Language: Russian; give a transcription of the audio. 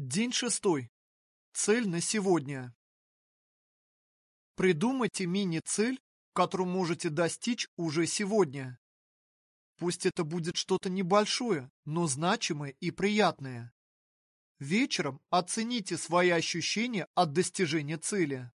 День шестой. Цель на сегодня. Придумайте мини-цель, которую можете достичь уже сегодня. Пусть это будет что-то небольшое, но значимое и приятное. Вечером оцените свои ощущения от достижения цели.